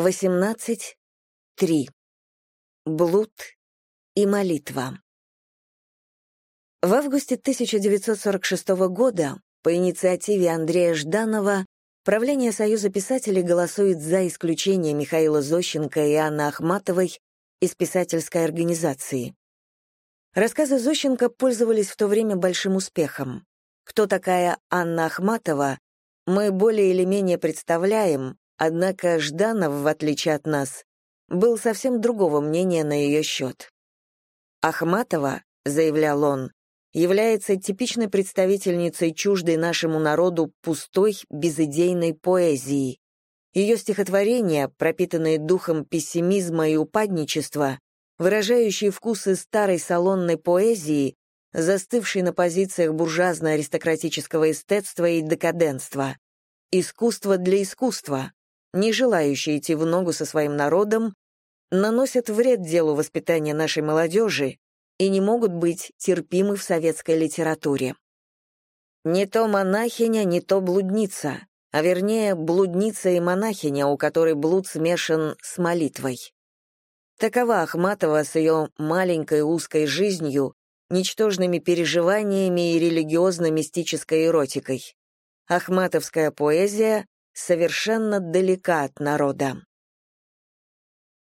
18.3. Блуд и молитва. В августе 1946 года по инициативе Андрея Жданова правление Союза писателей голосует за исключение Михаила Зощенко и Анны Ахматовой из писательской организации. Рассказы Зощенко пользовались в то время большим успехом. Кто такая Анна Ахматова, мы более или менее представляем, однако Жданов, в отличие от нас, был совсем другого мнения на ее счет. Ахматова, заявлял он, является типичной представительницей чуждой нашему народу пустой, безыдейной поэзии. Ее стихотворения, пропитанные духом пессимизма и упадничества, выражающие вкусы старой салонной поэзии, застывшей на позициях буржуазно-аристократического эстетства и декаденства. Искусство для искусства, не желающие идти в ногу со своим народом, наносят вред делу воспитания нашей молодежи и не могут быть терпимы в советской литературе. Не то монахиня, не то блудница, а вернее блудница и монахиня, у которой блуд смешан с молитвой. Такова Ахматова с ее маленькой узкой жизнью, ничтожными переживаниями и религиозно-мистической эротикой. Ахматовская поэзия совершенно далека от народа.